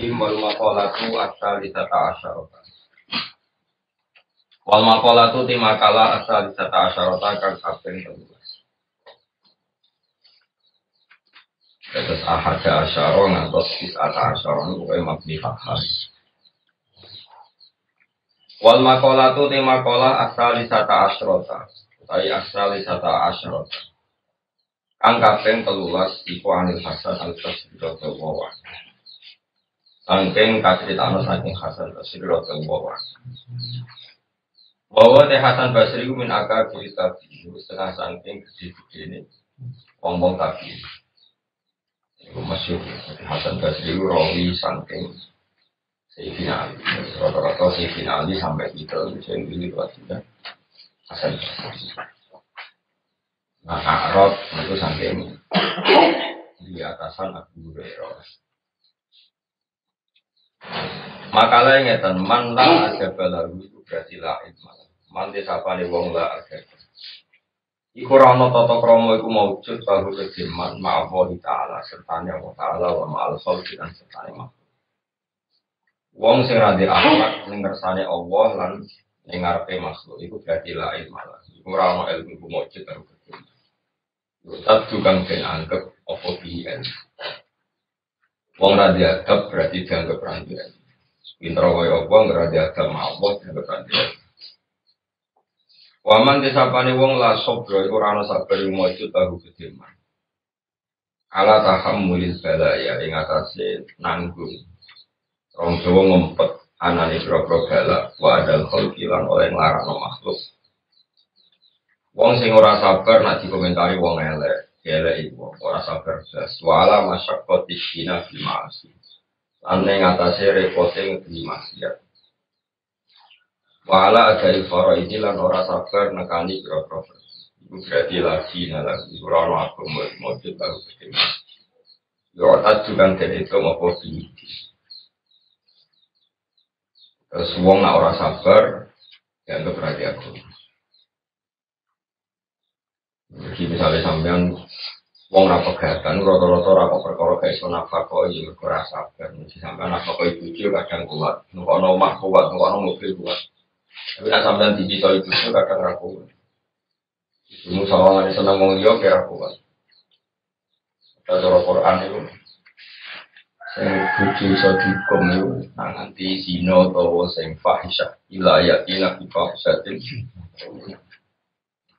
Bismillahirrahmanirrahim wal maqalatu asal lisata asyarata. Wal maqalatu ti makalah asal lisata asyarata kang kaping 13. Terus ahada asyara ngantos bisata asyara niku kaya mabni fathah. Wal maqalatu ti makalah asal lisata asyarata. Utai asal lisata asyarata. Kang kaping 13 iku anil hasan al-tasbih wa Sangking kasritano saking Hasan Basri Rotel Bawa. Bawa teh Hasan Basri min akar kiri tabi setengah sangking gede-gede ini. Wong-wong tabi. Itu masyur. Hasan Basri rawi sangking Sayyidina Ali. Rata-rata Sayyidina Ali sampai kita. Saya ini buat kita. Hasan Basri. Nah, Arab itu sangking di atasan Abu Hurairah. Makalah ngeten man la ada balaru itu berarti lain malah. Man disapane wong la ada. Iku rano tata kromo iku maujud bahu kejiman ma'awahi ta'ala sertanya Allah ta'ala wa ma'al khalqi dan sertanya makhluk. Wong sing radi akhlak ning ngersane Allah lan ning ngarepe makhluk iku berarti lain malah. Iku rano ilmu iku maujud bahu kejiman. Tetap juga ben anggap apa biyen. Wong radi adab berarti dianggap randian. Pinter kaya apa nggak diadab Allah dianggap randian. Waman disapane wong la sobro iku ora ana sabar maju tahu kediman. Ala tahammulil balaya ing atase nanggung. Rong Jawa ngempet anane pira-pira bala wa adal khalqi lan oleh nglarano makhluk. Wong sing ora sabar nak dikomentari wong elek, Kele ibu ora sabar blas. Wala masyarakat isina fil ma'asi. Ane ngatasi repote ngerti maksiat. Wala ada ilfara ini lan ora sabar nekani. Iku berarti lagi nala Ibrahim aku mau coba ketemu. Yo ajukan dari itu mau kopi. Terus wong ora sabar, ya berarti aku. Jadi misalnya sampean wong ra pegatan rata-rata ra kok perkara kayak iso nafkah ya mergo ra sabar. Mesti sampean nafkah ibu kadang kuat, nukono omah kuat, nukono mobil kuat. Tapi nek sampean dibito ibu kadang ra kuat. Ibu sawangane seneng wong liya kira kuat. Kita cara Quran itu sing bojo iso dihukum itu nah nanti zina utawa sing fahisyah ila ayatina bi fahisyatin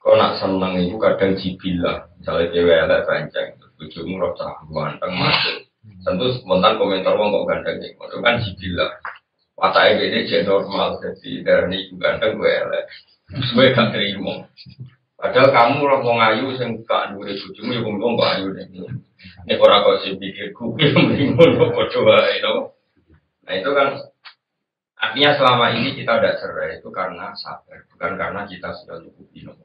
Kau nak seneng itu kadang jibilah, misalnya cewek elek panjang, bujumu rasa ganteng masuk. Tentu spontan komentar wong kok ganteng ya, itu kan jibilah. Mata ini jadi normal, jadi dari itu ganteng gue elek. Sesuai gak terima. Padahal kamu lah mau ngayu, sing gak nuri bujumu, ya ngomong gak ayu. Ini orang kau sih pikirku, ya mending mau coba itu. Nah itu kan Artinya selama ini kita tidak cerai itu karena sabar, bukan karena kita sudah cukup minum.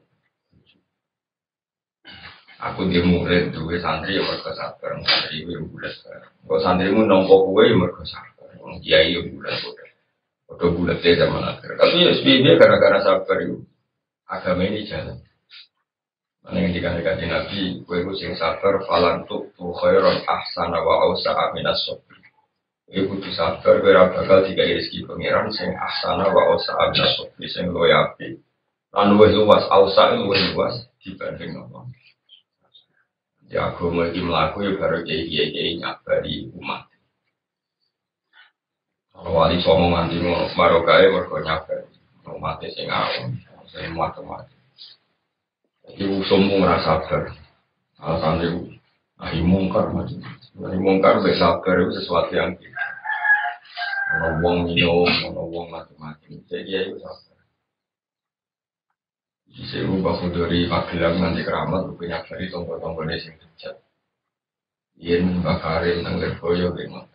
Aku dia murid dua santri ya mereka sabar, santri yang bulat. Kalau santri mu nompo kue ya mereka sabar, orang kiai ya bulat bulat. Udah bulat dia zaman akhir. Tapi ya dia gara-gara sabar itu agama ini jalan. Mana yang dikatakan Nabi, kue itu sing sabar, falan tuh tuh khairon ahsana wa ausa aminas sobri. Kue kudu sabar, kue bakal tiga rezeki pangeran sing ahsana wa ausa aminas sobri, sing loyapi. Luwih luas, ausa luas dibanding apa. Ya agama iki mlaku ya kiai kiai kiai nyabari umat. Kalau wali somo nganti ngono marokae mergo nyabari umat sing awam, sing muat-muat. Ibu sombong rasa sabar. Alasan itu ahi mungkar macam. Ahi mungkar be sabar itu sesuatu yang. Ono wong minum, ono wong macam-macam. Jadi ya itu sabar. Saya ubah dari Magelang nanti keramat, punya dari ini sing dekat. Yen bakarin nang lerboyo gimana?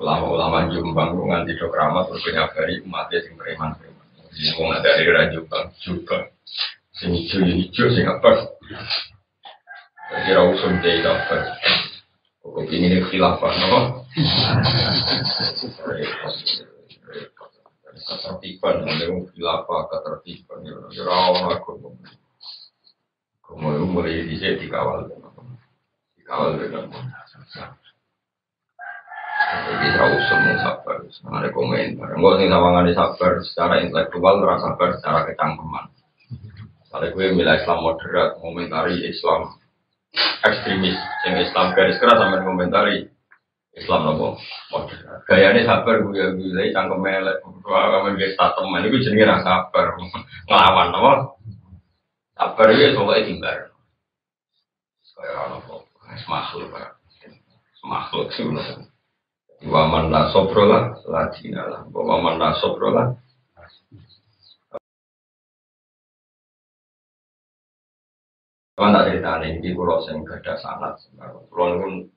Ulama-ulama Jombang lu nganti do keramat, punya dari umatnya sing preman-preman. Ada dari Jombang juga. Sing hijau ya sing apa? Kira usun deh apa? Kok ini khilafah, no? ketertiban, ada yang ketertiban, ya. Rawon aku. Kemudian mulai di sini dikawal dikawal dengan Jadi usum yang sabar, ada komentar. Enggak sih sama sabar. Secara intelektual, merasa sabar. Secara kecangkeman. Misalnya gue milih Islam moderat, komentari Islam ekstremis, yang Islam garis keras sampai komentari Islam nopo moderat. Gayanya sabar gue ya gue cangkem melek, gue kamu gue statement itu jenis rasa sabar, ngelawan nopo. Sabar itu pokoknya timbar. Kayak orang nopo, makhluk pak, makhluk sih Waman la sobro lah, ladina lah. Waman la sobro lah. Kalau tak cerita ini, di pulau sing gada sanat. Pulau pun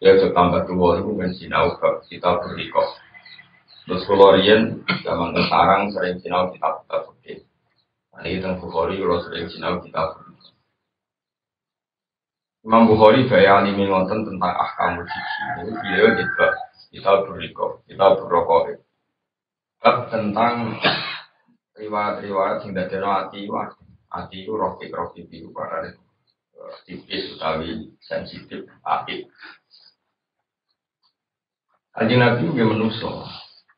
ya cek tambah dua itu kan sinau ke kita berikut. Terus pulau Rian zaman sekarang sering sinau kita berikut. Ini kita Bukhari kalau sering sinau kita berikut. Imam Bukhari gaya alimi ngonten tentang ahkamul fikih. Ini beliau juga kita beriko, kita berokok. Bab tentang riwayat-riwayat yang dari hati hati itu rofi rofi biru pada tipis utawi sensitif api. Kaji Nabi juga menuso.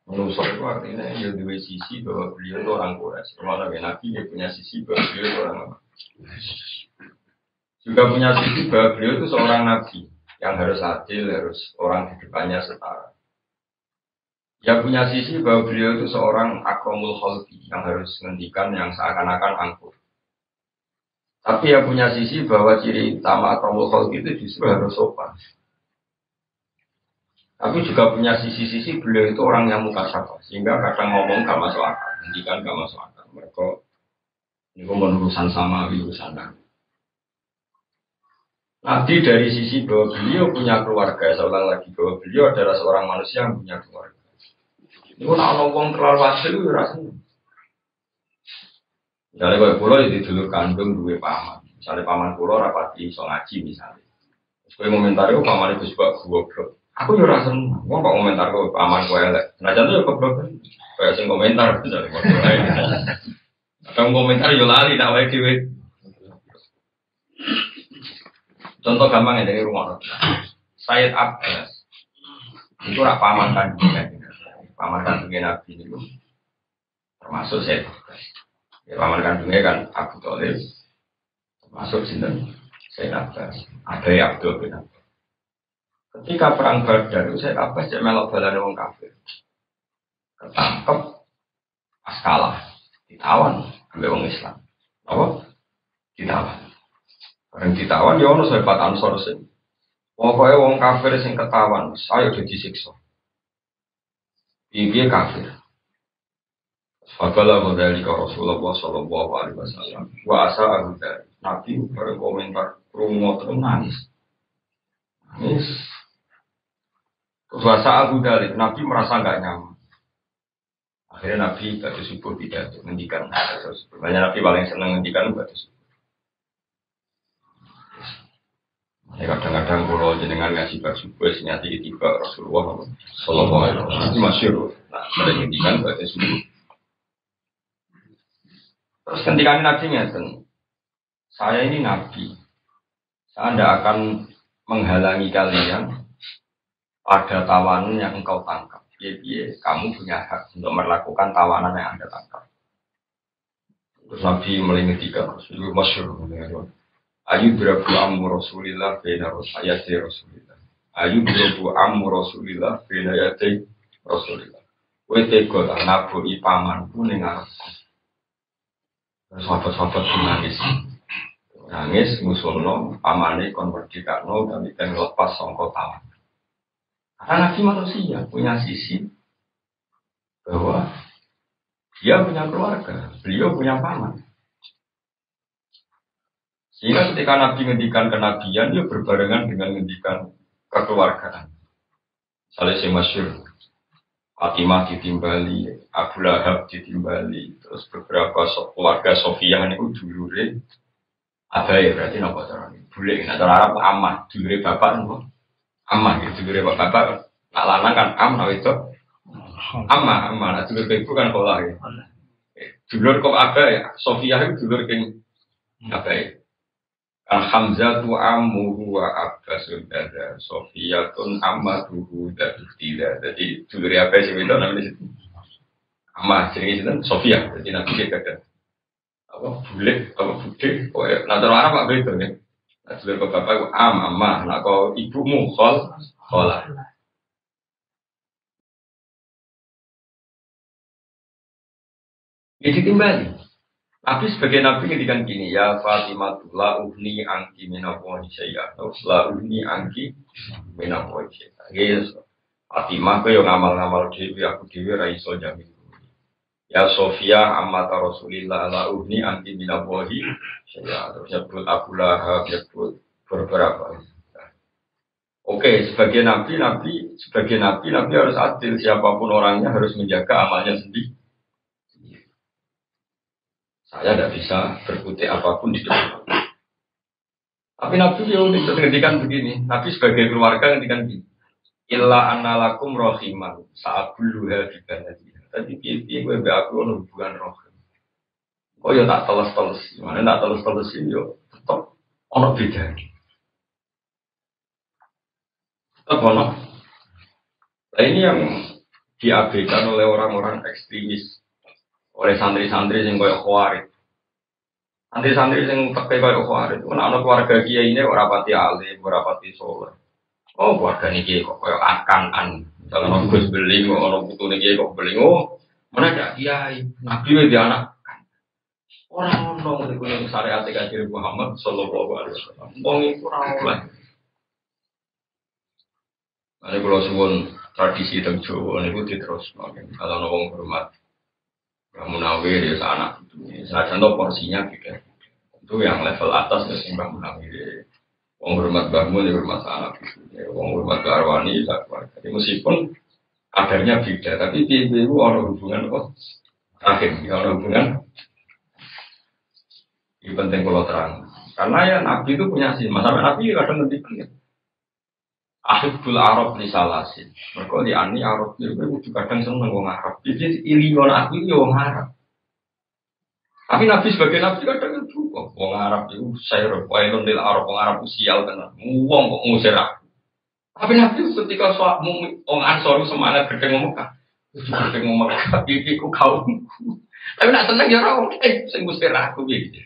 Menuso itu artinya ya dua sisi bahwa beliau itu orang Quraisy. Kalau Nabi dia punya sisi bahwa beliau itu orang juga punya sisi bahwa beliau itu seorang nabi yang harus adil, harus orang di depannya setara. Dia punya sisi bahwa beliau itu seorang akromul khalqi yang harus menghentikan yang seakan-akan angkuh. Tapi yang punya sisi bahwa ciri utama akromul khalqi itu justru harus sopan. Tapi juga punya sisi-sisi beliau itu orang yang muka sapa, sehingga kadang ngomong gak masuk akal, menghentikan gak masuk akal. Mereka ini urusan sama urusan Nabi dari sisi bahwa beliau punya keluarga, ulang lagi bahwa beliau adalah seorang manusia yang punya keluarga. Ini pun kalau ngomong terlalu itu rasanya. Misalnya kalau pulau itu dulu kandung dua paman. Misalnya paman pulau rapati so misalnya. Terus kalau komentar itu paman itu juga goblok. Aku juga rasa, mau kok komentar ke paman gue elek. Ya goblok kan. Kayak sing komentar. Kadang komentar yo lali tak wae dhewe. Contoh gampang ya dari rumah. Sayyid Abbas itu rak paman kandungnya, paman kandungnya Nabi itu termasuk Sayyid Abbas. Ya, paman kandungnya kan Abu Thalib, termasuk sinten Sayyid Abbas, ada ya Abdul bin Abbas. Ketika perang Badar Sayyid Abbas jadi melok balan orang kafir, ketangkep pas ditawan oleh orang Islam. Apa? Ditawan. Bareng ditawan ya ono sahabat Ansor sing. Pokoke wong kafir sing ketawan, saya udah disiksa. Iki kafir. Fakala dari Rasulullah Sallallahu Alaihi Wasallam. Wa asa aku dari Nabi berkomentar rumo terus nangis. Nangis. Terus asa aku dari Nabi merasa nggak nyaman. Akhirnya Nabi batu subuh tidak menghentikan. Banyak Nabi paling senang menghentikan batu subuh. Ya kadang-kadang kalau jenengan ngasih baju kue senyati tiba Rasulullah Sallallahu Alaihi itu masyur. Nah, mereka ngendikan berarti subuh. Terus ketika Nabi ngeten, saya ini Nabi, saya tidak akan menghalangi kalian pada tawanan yang engkau tangkap. Jadi kamu punya hak untuk melakukan tawanan yang anda tangkap. Terus Nabi melingetikan Rasulullah masyur. Ayu berabu amu Rasulillah bina ayati Rasulillah. Ayu berabu amu Rasulillah bina ayati Rasulillah. Kowe tega tak nabuki pamanku ning ngarepku. Sahabat-sahabat nangis. Nangis musulno pamane kon merdekakno tapi kan lepas sangka tawan. Karena Nabi manusia punya sisi bahwa dia punya keluarga, beliau punya paman. Sehingga ketika Nabi ngendikan kenabian, dia berbarengan dengan ngendikan kekeluargaan. Salah si masyur, Fatimah ditimbali, Abu Lahab ditimbali, terus beberapa keluarga Sofia ini dulure, ada ya berarti nopo cara ini, nah cara Arab amah, dulure bapak nopo, amah gitu, dulure bapak. Nak lanang kan am, nah itu, amah, amah, nah dulure ibu kan kolah ya, dulur kok ada ya, Sofia itu dulur keng, apa ya, Kan Hamzah tu ammuhu wa abbasul dada Sofiyatun ammatuhu dadu tidak Jadi duluri apa sih itu namanya? Situ Amma jadi itu Sofia. Jadi nabi dia kata Apa bulik apa bude Oh ya. Nanti orang apa begitu ya Ke bapak am amma Nah kau ibumu khol Kholah. Jadi timbali tapi sebagai nabi ngedikan gini ya Fatimah la uhni angki saya la uhni angki minawahi saya yes Fatimah kau yang ngamal-ngamal dewi aku dewi raiso jamin ya Sofia amat Rasulillah la uhni angki minawahi saya terus nyebut Abu Lahab nyebut beberapa Oke, sebagai nabi, nabi, sebagai nabi, nabi harus adil. Siapa pun orangnya harus menjaga amalnya sendiri. Saya tidak bisa berkutik apa pun di depan. Tapi Nabi ya unik begini. Nabi sebagai keluarga ngendikan begini. Illa analakum rohiman saat dulu ya di Tadi piye gue be aku ono hubungan rohim. Oh ya tak teles-teles, mana tak teles-teles yo tetap ono beda. Tetap ono. Nah ini yang diabaikan oleh orang-orang ekstremis oleh santri-santri yang koyok khawarid. Santri-santri yang pakai koyok khawarid, itu anak keluarga dia ini orang pati alim, orang pati soleh. Oh keluarga ini kok koyok akan an. Misalnya orang gus beling, orang butuh nih kok beling. Oh mana ada kiai, nabi dia anak. Orang ngomong di kuning syariat kafir Muhammad Sallallahu Alaihi Wasallam. Ngomong itu orang lain. Ini kalau suwon tradisi tentang Jawa ini terus kalau ngomong hormat Munawir ya sana. Saya contoh porsinya gitu. Itu yang level atas ya sih Mbak Munawir. Wong hormat bangun ya hormat anak gitu. Wong hormat Arwani ya Jadi meskipun kadarnya beda, tapi di itu orang hubungan kok akhir, ya orang hubungan. Ini penting kalau terang. Karena ya Nabi itu punya sih, masa Nabi kadang nanti pengen. Ahibul Arab di Salasin. Mereka di ani Arab itu kadang seneng wong Arab. Jadi ilion aku ya wong Arab. Tapi Nabi sebagai Nabi kadang kok wong Arab itu saya wailun lil Arab wong Arab usial tenan. Wong kok ngusir aku. Tapi Nabi ketika soal wong Ansor semangat gede ngomong kan. Gede ngomong ku kaum. Tapi nak seneng ya ora oke sing ngusir aku gitu.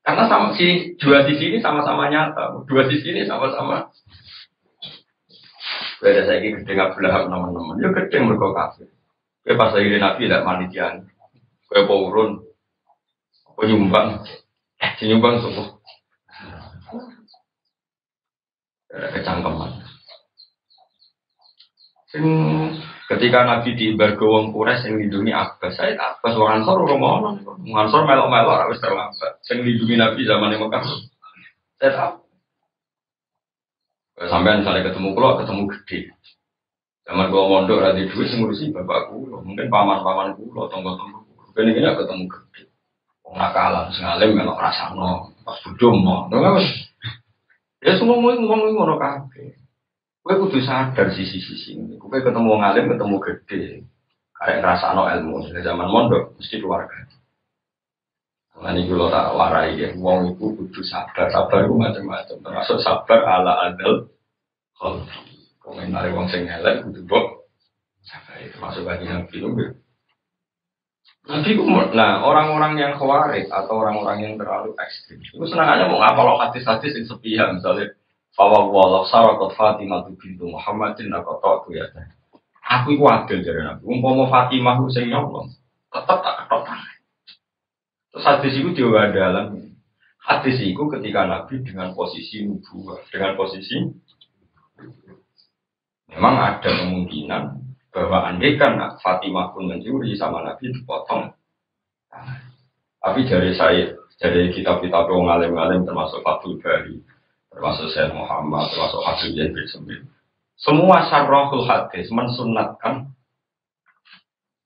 Karena sama si dua sisi ini sama-sama nyata, dua sisi ini sama-sama Beda saya ini gede nggak belahap teman-teman. Ya gede mereka kafir. Kue pas lagi nabi tidak manitian. Kue urun. Kue nyumbang. Si nyumbang suku. Ada kecangkeman. Sing ketika Nabi di Bargowong Kures yang lindungi Abbas, saya Abbas orang Ansor orang mau Ansor melok-melok harus terlambat. Sing lindungi Nabi zaman yang Mekah. Saya tahu. Sampai misalnya ketemu pulau, ketemu gede. Zaman gua mondok ada duit ngurusi bapak kulo, mungkin paman-paman kulo, tonggo-tonggo kulo. Kene kene ketemu gede. Nakalan sengalim melok rasano, pas budum mau. Nggak Ya semua mau ngomong ngono kabeh. Kowe kudu sadar sisi-sisi ini. Kowe ketemu wong alim, ketemu gede. Kayak ngrasakno ilmu. Dari zaman mondok mesti keluarga. Ini kalau tak warai ya, wong itu kudu sabar, sabar itu macam-macam, termasuk sabar ala adal. Kalau komentar wong sing elek kudu bok, sabar itu masuk bagi nabi itu. Nabi itu, nah orang-orang yang khawarid atau orang-orang yang terlalu ekstrim, itu senang aja mau ngapal hadis-hadis yang sepihak, misalnya, Fawa walau sarakot Fatimah bintu Muhammadin aku tak tuh ya. Aku itu adil dari Nabi. Umpama Fatimah itu sing nyolong, tetap tak ketok tangan. Terus hadis itu juga dalam hadis itu ketika Nabi dengan posisi nubuah, dengan posisi memang ada kemungkinan bahwa andai kan Fatimah pun mencuri sama Nabi dipotong. tapi dari saya, dari kitab-kitab orang alim-alim termasuk Fatul Bari, termasuk Syekh Muhammad, termasuk Habib Zain bin Sembil. Semua syarrahul hadis mensunatkan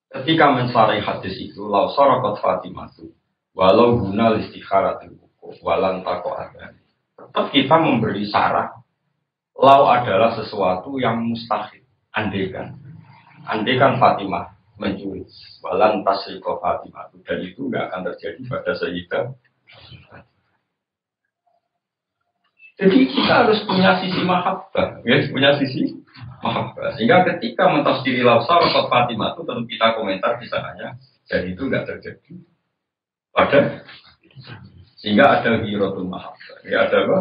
ketika mensarai hadis itu, lau sarakot Fatimah itu, Walau guna istikharatil buku, walan tako ada. Tetap kita memberi syarat. Lau adalah sesuatu yang mustahil. Andekan. Andekan Fatimah mencuri. Walan tasriko Fatimah. Dan itu nggak akan terjadi pada Sayyidah. Jadi kita harus punya sisi mahabbah, ya, punya sisi mahabbah. Sehingga ketika mentafsiri lafsar atau Fatimah itu tentu kita komentar di sananya, dan itu nggak terjadi. Pada sehingga ada hirotul mahabbah. Ya ada apa?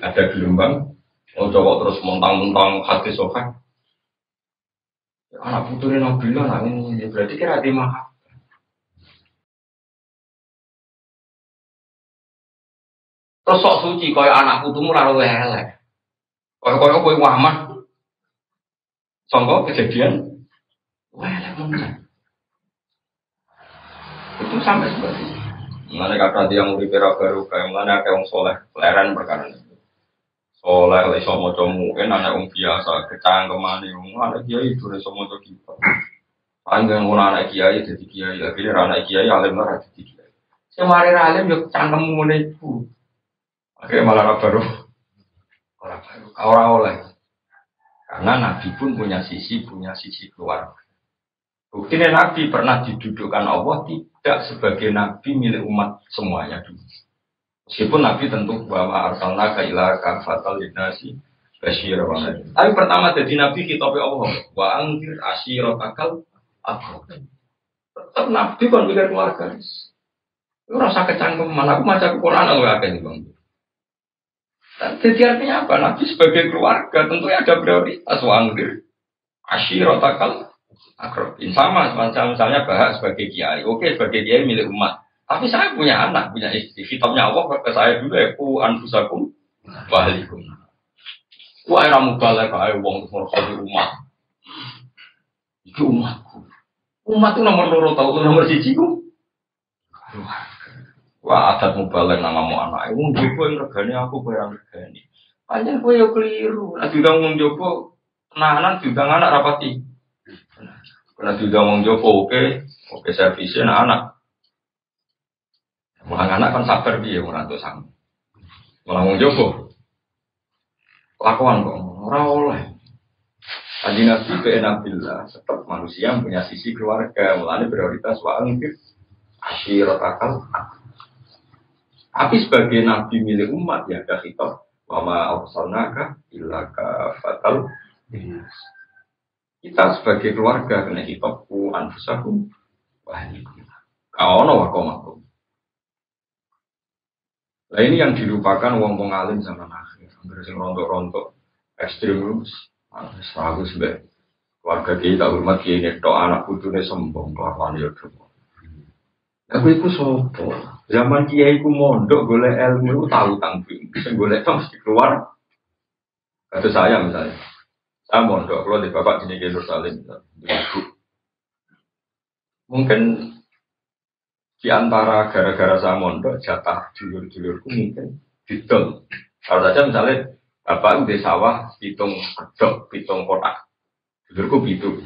Ada gelombang. Oh coba terus montang-montang hati sofa. Anak puturin Nabilah, nah ini berarti kira di mahabbah. Terus sok suci kaya anak putumu ora elek. Kaya-kaya kowe Muhammad. Sangka kejadian elek meneh. Itu sampai seperti. Mana kata dia mau dikira baru kayak mana kayak orang soleh, leren perkara ini. Soleh, lagi mau comu, kan anak orang biasa, kecang ke mana, anak dia itu mau coba kita. Panjang anak kiai jadi kiai, akhirnya anak kiai alim lah jadi kiai. Semari alim yuk cangkem mulai itu. Akhirnya malah baru orang baru, orang oleh. Karena Nabi pun punya sisi, punya sisi keluarga. Buktinya Nabi pernah didudukkan Allah tidak sebagai Nabi milik umat semuanya dulu. Meskipun Nabi tentu bahwa arsalna ka ila kafatal linasi basyir wa Tapi pertama jadi Nabi kita Allah wa angkir akal aku. Tetap Nabi kan mikir keluarga. Itu rasa kecangkeman. Aku maca Quran aku akeh bang. Jadi artinya apa? Nabi sebagai keluarga tentu ada prioritas wangdir. Ashirotakal akrobin. Sama misalnya bahas sebagai kiai. Oke sebagai kiai milik umat. Tapi saya punya anak, punya istri. Kitabnya Allah ke saya dulu ya. Ku anfusakum wahlikum. Wah ramu balik kayak uang untuk umat. Itu umatku. Umat itu nomor loro tahu nomor siji ku. Wah adat mubalek namamu anak. Wong jopo yang regani aku barang regani. Panjang kowe yo keliru. Nah diundang wong jopo tenanan diundang anak rapati. Karena diundang wong jopo oke, oke servisnya anak anak. Mulang anak kan sabar dia ora tuh sang. Mulang wong jopo. Lakuan kok ora oleh. Tadi Nabi Nabilah tetap manusia punya sisi keluarga, mulanya prioritas wa angkir asyirat akal tapi sebagai nabi milik umat ya ada khitab wama arsalnaka illa fatal kita sebagai keluarga kena khitabku anfusakum wahlikum kaono wakomakum Nah ini yang dilupakan wong wong alim zaman akhir. Hampir sing rontok-rontok ekstrim seragu sebagai keluarga kita hormat kiai netok anak putune sombong kelakuan ya Aku itu sopo. Zaman kiai ku mondok golek ilmu tahu tanggung. Bisa golek tong mesti keluar. Kata saya misalnya. Saya mondok kalau di bapak sini Nur. Mungkin di antara gara-gara saya mondok jatah julur-julurku mungkin didol. Kalau saja misalnya bapak di sawah hitung kedok, hitung kotak. Julurku itu.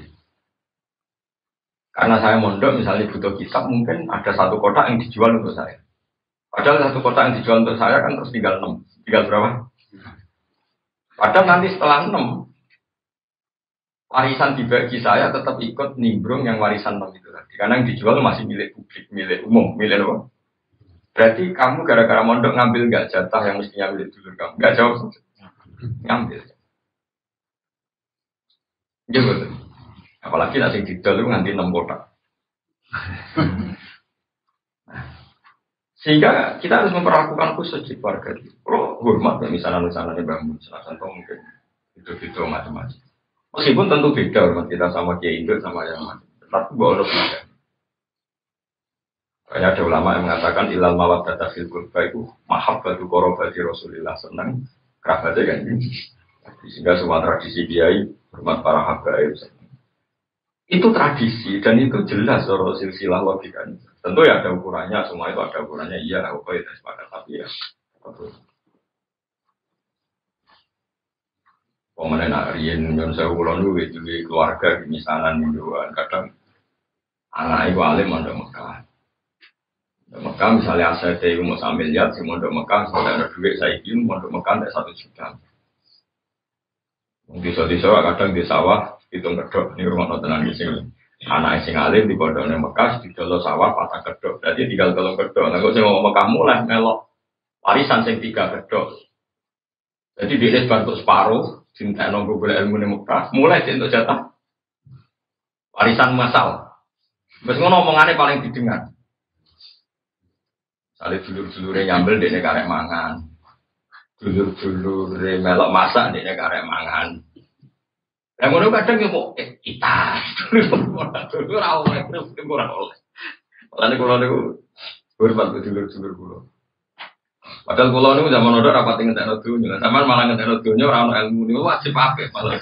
Karena saya mondok misalnya butuh kitab mungkin ada satu kotak yang dijual untuk saya. Padahal satu kotak yang dijual untuk saya kan terus tinggal enam. Tinggal berapa? Padahal nanti setelah enam warisan dibagi saya tetap ikut nimbrung yang warisan enam itu tadi. Karena yang dijual masih milik publik, milik umum, milik apa? Berarti kamu gara-gara mondok ngambil nggak jatah yang mestinya milik dulu kamu? Nggak jawab. Ngambil. Gitu. Apalagi nanti didol itu nanti enam kotak. Sehingga kita harus memperlakukan khusus di keluarga. Kalau hormat ya misalnya misalnya bangun, contoh mungkin itu-itu macam-macam. Meskipun tentu beda hormat kita sama Kiai Indo sama yang lain. Tapi boleh beda. Kayak ada ulama yang mengatakan ilal mawat data fil kurba itu mahabbatu korobati Rasulillah senang kerabatnya kan. Sehingga semua tradisi kiai hormat para habaib itu tradisi dan itu jelas soal silsilah logika. Tentu ya ada ukurannya, semua itu ada ukurannya. Iya, oke, ya. Tapi ya, betul. Pemenang nak rian yang saya ulang dulu itu di keluarga di misalan mingguan kadang anak ibu alim ada Mekah. Mekah misalnya aset itu mau sambil lihat si mondok Mekah misalnya ada duit saya ingin mondok Mekah ada satu juta. Di kadang di sawah hitung kedok ini rumah tenan di sini anak sing alim di pondoknya Mekah di dalam sawah patah kedok jadi tinggal tolong kedok nah kalau saya mau Mekah mulai melok warisan sing tiga kedok Jadi dia bantu separuh, cinta nunggu boleh ilmu nih Mekah, mulai dia untuk jatah warisan masal. Terus ngono omongannya paling didengar. Salih dulur-dulure nyambel dia karek mangan. Dulur-dulure melok masak dia karek mangan. Yang ngono kadang yo mau eh, kita. Dulur ora oleh, dulur ora oleh. Lan kula niku hormat dulur-dulur kula. Padahal kula niku zaman ora rapat ngentekno dunya. Sampeyan malah ngentekno dunya ora ono ilmu niku wajib apik malah.